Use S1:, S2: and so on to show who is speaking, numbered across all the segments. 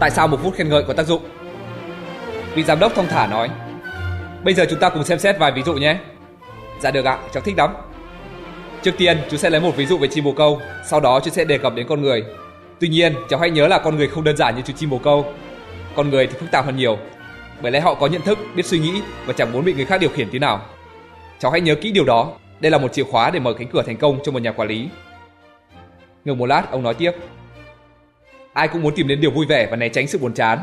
S1: tại sao một phút khen ngợi có tác dụng. Vị giám đốc thông thả nói, bây giờ chúng ta cùng xem xét vài ví dụ nhé. Dạ được ạ, cháu thích lắm. Trước tiên, chú sẽ lấy một ví dụ về chim bồ câu, sau đó chú sẽ đề cập đến con người. Tuy nhiên, cháu hãy nhớ là con người không đơn giản như chú chim bồ câu. Con người thì phức tạp hơn nhiều, bởi lẽ họ có nhận thức, biết suy nghĩ và chẳng muốn bị người khác điều khiển tí nào. Cháu hãy nhớ kỹ điều đó, đây là một chìa khóa để mở cánh cửa thành công cho một nhà quản lý. Ngừng một lát, ông nói tiếp. Ai cũng muốn tìm đến điều vui vẻ và né tránh sự buồn chán.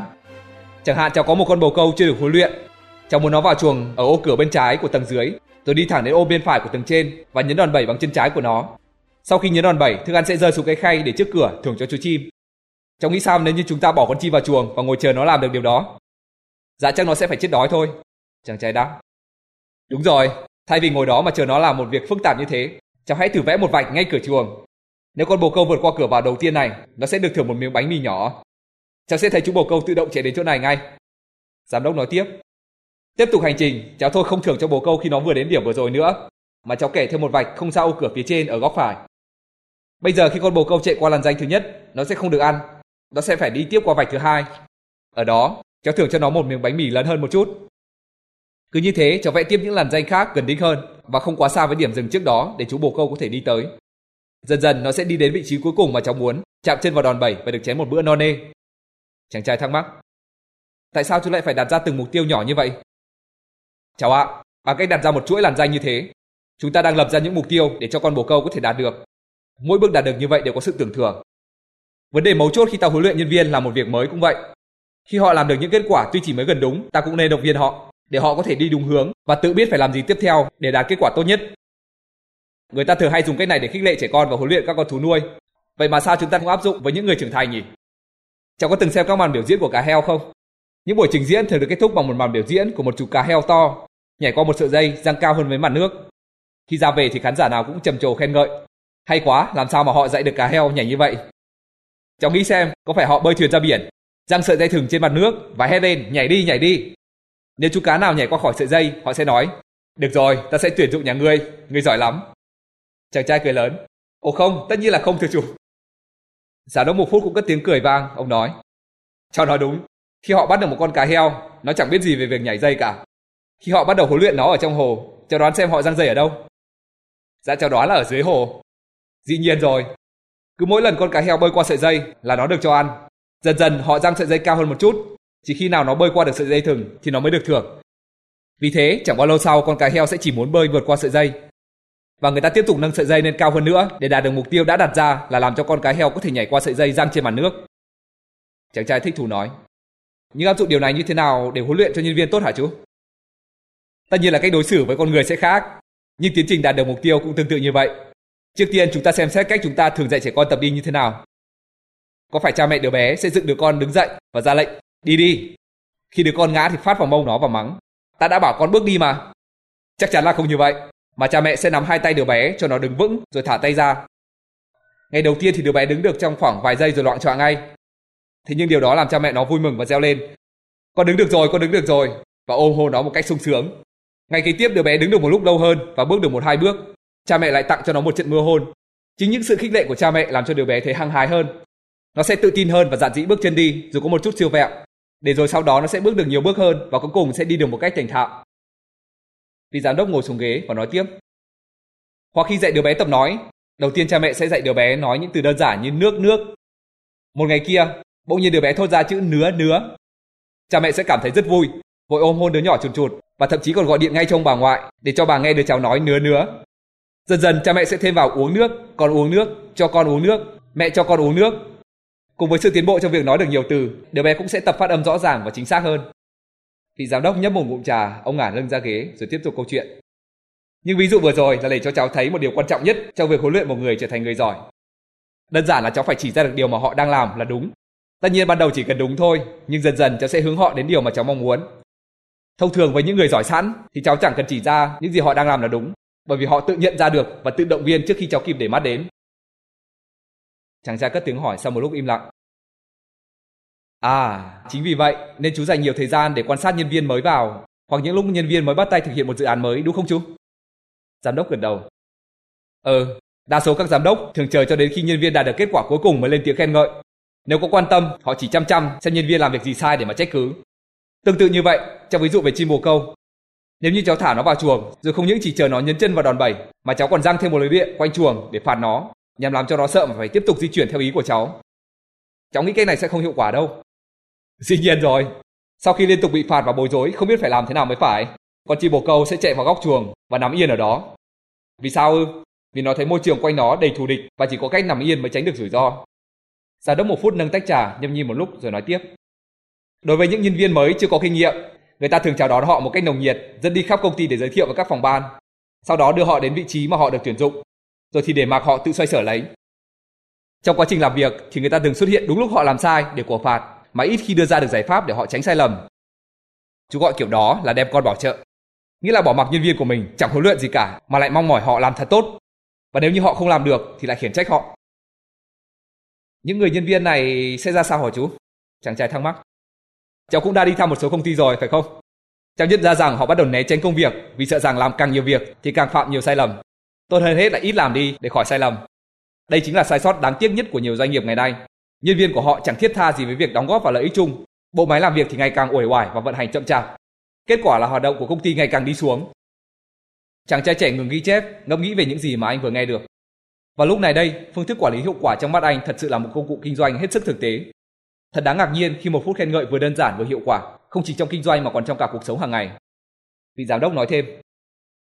S1: Chẳng hạn cháu có một con bồ câu chưa được huấn luyện, cháu muốn nó vào chuồng ở ô cửa bên trái của tầng dưới, rồi đi thẳng đến ô bên phải của tầng trên và nhấn đòn bẩy bằng chân trái của nó. Sau khi nhấn đòn bẩy, thức ăn sẽ rơi xuống cái khay để trước cửa thưởng cho chú chim. Cháu nghĩ sao nếu như chúng ta bỏ con chim vào chuồng và ngồi chờ nó làm được điều đó? Dạ chắc nó sẽ phải chết đói thôi. Chàng trai đáp. Đúng rồi, thay vì ngồi đó mà chờ nó làm một việc phức tạp như thế, cháu hãy thử vẽ một vạch ngay cửa chuồng. Nếu con bồ câu vượt qua cửa vào đầu tiên này, nó sẽ được thưởng một miếng bánh mì nhỏ. Cháu sẽ thấy chú bồ câu tự động chạy đến chỗ này ngay. Giám đốc nói tiếp. Tiếp tục hành trình, cháu thôi không thưởng cho bồ câu khi nó vừa đến điểm vừa rồi nữa, mà cháu kể thêm một vạch không xa ô cửa phía trên ở góc phải. Bây giờ khi con bồ câu chạy qua làn danh thứ nhất, nó sẽ không được ăn, nó sẽ phải đi tiếp qua vạch thứ hai. Ở đó, cháu thưởng cho nó một miếng bánh mì lớn hơn một chút. Cứ như thế, cháu vẽ tiếp những làn danh khác gần đích hơn và không quá xa với điểm dừng trước đó để chú bồ câu có thể đi tới. Dần dần nó sẽ đi đến vị trí cuối cùng mà cháu muốn, chạm chân vào đòn bẩy và được chén một bữa no nê. Chàng trai thắc mắc. Tại sao chú lại phải đặt ra từng mục tiêu nhỏ như vậy? Cháu ạ, à, bằng cách đặt ra một chuỗi làn danh như thế, chúng ta đang lập ra những mục tiêu để cho con bồ câu có thể đạt được. Mỗi bước đạt được như vậy đều có sự tưởng thưởng. Vấn đề mấu chốt khi ta huấn luyện nhân viên là một việc mới cũng vậy. Khi họ làm được những kết quả tuy chỉ mới gần đúng, ta cũng nên động viên họ để họ có thể đi đúng hướng và tự biết phải làm gì tiếp theo để đạt kết quả tốt nhất. Người ta thường hay dùng cách này để khích lệ trẻ con và huấn luyện các con thú nuôi. Vậy mà sao chúng ta không áp dụng với những người trưởng thành nhỉ? Cháu có từng xem các màn biểu diễn của cá heo không? Những buổi trình diễn thường được kết thúc bằng một màn biểu diễn của một chú cá heo to nhảy qua một sợi dây giăng cao hơn với mặt nước. Khi ra về thì khán giả nào cũng trầm trồ khen ngợi. Hay quá, làm sao mà họ dạy được cá heo nhảy như vậy? Cháu nghĩ xem, có phải họ bơi thuyền ra biển, giăng sợi dây thừng trên mặt nước và hét lên nhảy đi nhảy đi. Nếu chú cá nào nhảy qua khỏi sợi dây, họ sẽ nói, được rồi, ta sẽ tuyển dụng nhà ngươi, ngươi giỏi lắm. Chàng trai cười lớn, ồ không, tất nhiên là không thưa chủ. Giám đốc một phút cũng cất tiếng cười vang, ông nói, cháu nói đúng, khi họ bắt được một con cá heo, nó chẳng biết gì về việc nhảy dây cả. Khi họ bắt đầu huấn luyện nó ở trong hồ, cháu đoán xem họ răng dây ở đâu? Dạ cháu đoán là ở dưới hồ. Dĩ nhiên rồi. Cứ mỗi lần con cá heo bơi qua sợi dây là nó được cho ăn. Dần dần họ răng sợi dây cao hơn một chút. Chỉ khi nào nó bơi qua được sợi dây thừng thì nó mới được thưởng. Vì thế, chẳng bao lâu sau con cá heo sẽ chỉ muốn bơi vượt qua sợi dây. Và người ta tiếp tục nâng sợi dây lên cao hơn nữa để đạt được mục tiêu đã đặt ra là làm cho con cá heo có thể nhảy qua sợi dây giăng trên mặt nước. Chàng trai thích thú nói. Nhưng áp dụng điều này như thế nào để huấn luyện cho nhân viên tốt hả chú? Tất nhiên là cách đối xử với con người sẽ khác, nhưng tiến trình đạt được mục tiêu cũng tương tự như vậy. Trước tiên chúng ta xem xét cách chúng ta thường dạy trẻ con tập đi như thế nào. Có phải cha mẹ đứa bé sẽ dựng đứa con đứng dậy và ra lệnh, đi đi. Khi đứa con ngã thì phát vào mông nó và mắng, ta đã bảo con bước đi mà. Chắc chắn là không như vậy, mà cha mẹ sẽ nắm hai tay đứa bé cho nó đứng vững rồi thả tay ra. Ngày đầu tiên thì đứa bé đứng được trong khoảng vài giây rồi loạn trọn ngay. Thế nhưng điều đó làm cha mẹ nó vui mừng và reo lên. Con đứng được rồi, con đứng được rồi. Và ôm hôn nó một cách sung sướng. Ngày kế tiếp đứa bé đứng được một lúc lâu hơn và bước được một hai bước. Cha mẹ lại tặng cho nó một trận mưa hôn. Chính những sự khích lệ của cha mẹ làm cho đứa bé thấy hăng hái hơn. Nó sẽ tự tin hơn và dạn dĩ bước chân đi dù có một chút siêu vẹo. Để rồi sau đó nó sẽ bước được nhiều bước hơn và cuối cùng sẽ đi được một cách thành thạo. Vị giám đốc ngồi xuống ghế và nói tiếp. Hoặc khi dạy đứa bé tập nói, đầu tiên cha mẹ sẽ dạy đứa bé nói những từ đơn giản như nước nước. Một ngày kia, bỗng nhiên đứa bé thốt ra chữ nứa nứa. Cha mẹ sẽ cảm thấy rất vui, vội ôm hôn đứa nhỏ chuột chuột và thậm chí còn gọi điện ngay cho ông bà ngoại để cho bà nghe đứa cháu nói nứa nứa. Dần dần cha mẹ sẽ thêm vào uống nước, con uống nước, cho con uống nước, mẹ cho con uống nước. Cùng với sự tiến bộ trong việc nói được nhiều từ, đứa bé cũng sẽ tập phát âm rõ ràng và chính xác hơn. Vị giám đốc nhấp một ngụm trà, ông ngả lưng ra ghế rồi tiếp tục câu chuyện. Nhưng ví dụ vừa rồi là để cho cháu thấy một điều quan trọng nhất trong việc huấn luyện một người trở thành người giỏi. Đơn giản là cháu phải chỉ ra được điều mà họ đang làm là đúng. Tất nhiên ban đầu chỉ cần đúng thôi, nhưng dần dần cháu sẽ hướng họ đến điều mà cháu mong muốn. Thông thường với những người giỏi sẵn thì cháu chẳng cần chỉ ra những gì họ đang làm là đúng, bởi vì họ tự nhận ra được và tự động viên trước khi cháu kịp để mắt đến. Chàng trai cất tiếng hỏi sau một lúc im lặng. À, chính vì vậy nên chú dành nhiều thời gian để quan sát nhân viên mới vào, hoặc những lúc nhân viên mới bắt tay thực hiện một dự án mới đúng không chú? Giám đốc gật đầu. Ừ, đa số các giám đốc thường chờ cho đến khi nhân viên đạt được kết quả cuối cùng mới lên tiếng khen ngợi. Nếu có quan tâm, họ chỉ chăm chăm xem nhân viên làm việc gì sai để mà trách cứ. Tương tự như vậy, trong ví dụ về chim bồ câu, nếu như cháu thả nó vào chuồng, rồi không những chỉ chờ nó nhấn chân vào đòn bẩy, mà cháu còn răng thêm một lưới điện quanh chuồng để phạt nó, nhằm làm cho nó sợ mà phải tiếp tục di chuyển theo ý của cháu. Cháu nghĩ cái này sẽ không hiệu quả đâu. Dĩ nhiên rồi. Sau khi liên tục bị phạt và bối rối, không biết phải làm thế nào mới phải, con chim bồ câu sẽ chạy vào góc chuồng và nằm yên ở đó. Vì sao ư? Vì nó thấy môi trường quanh nó đầy thù địch và chỉ có cách nằm yên mới tránh được rủi ro. Giám đốc một phút nâng tách trà, nhâm nhi một lúc rồi nói tiếp. Đối với những nhân viên mới chưa có kinh nghiệm, người ta thường chào đón họ một cách nồng nhiệt, dẫn đi khắp công ty để giới thiệu với các phòng ban. Sau đó đưa họ đến vị trí mà họ được tuyển dụng, rồi thì để mặc họ tự xoay sở lấy. Trong quá trình làm việc thì người ta thường xuất hiện đúng lúc họ làm sai để của phạt, mà ít khi đưa ra được giải pháp để họ tránh sai lầm. Chú gọi kiểu đó là đem con bảo trợ. Nghĩa là bỏ mặc nhân viên của mình, chẳng huấn luyện gì cả, mà lại mong mỏi họ làm thật tốt. Và nếu như họ không làm được, thì lại khiển trách họ. Những người nhân viên này sẽ ra sao hả chú? Chàng trai thắc mắc. Cháu cũng đã đi thăm một số công ty rồi, phải không? Cháu nhận ra rằng họ bắt đầu né tránh công việc, vì sợ rằng làm càng nhiều việc thì càng phạm nhiều sai lầm. Tốt hơn hết là ít làm đi để khỏi sai lầm. Đây chính là sai sót đáng tiếc nhất của nhiều doanh nghiệp ngày nay. Nhân viên của họ chẳng thiết tha gì với việc đóng góp vào lợi ích chung. Bộ máy làm việc thì ngày càng uể oải và vận hành chậm chạp. Kết quả là hoạt động của công ty ngày càng đi xuống. Chàng trai trẻ ngừng ghi chép, ngẫm nghĩ về những gì mà anh vừa nghe được. Và lúc này đây, phương thức quản lý hiệu quả trong mắt anh thật sự là một công cụ kinh doanh hết sức thực tế. Thật đáng ngạc nhiên khi một phút khen ngợi vừa đơn giản vừa hiệu quả, không chỉ trong kinh doanh mà còn trong cả cuộc sống hàng ngày. Vị giám đốc nói thêm,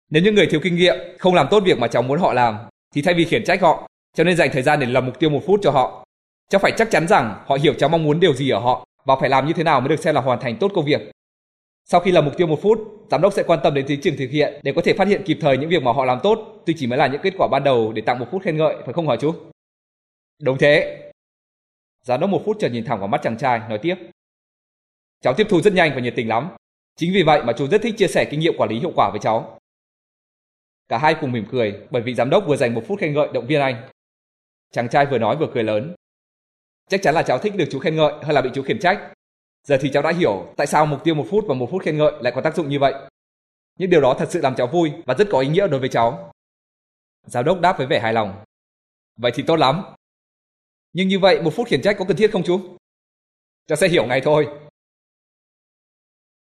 S1: nếu những người thiếu kinh nghiệm không làm tốt việc mà cháu muốn họ làm, thì thay vì khiển trách họ, cháu nên dành thời gian để lập mục tiêu một phút cho họ. Cháu phải chắc chắn rằng họ hiểu cháu mong muốn điều gì ở họ và phải làm như thế nào mới được xem là hoàn thành tốt công việc. Sau khi làm mục tiêu một phút, giám đốc sẽ quan tâm đến tiến trình thực hiện để có thể phát hiện kịp thời những việc mà họ làm tốt, tuy chỉ mới là những kết quả ban đầu để tặng một phút khen ngợi, phải không hả chú? Đúng thế. Giám đốc một phút chợt nhìn thẳng vào mắt chàng trai, nói tiếp. Cháu tiếp thu rất nhanh và nhiệt tình lắm. Chính vì vậy mà chú rất thích chia sẻ kinh nghiệm quản lý hiệu quả với cháu. Cả hai cùng mỉm cười bởi vì giám đốc vừa dành một phút khen ngợi động viên anh. Chàng trai vừa nói vừa cười lớn. Chắc chắn là cháu thích được chú khen ngợi hơn là bị chú khiển trách. Giờ thì cháu đã hiểu tại sao mục tiêu một phút và một phút khen ngợi lại có tác dụng như vậy. những điều đó thật sự làm cháu vui và rất có ý nghĩa đối với cháu. giáo đốc đáp với vẻ hài lòng. Vậy thì tốt lắm. Nhưng như vậy một phút khiển trách có cần thiết không chú? Cháu sẽ hiểu ngay thôi.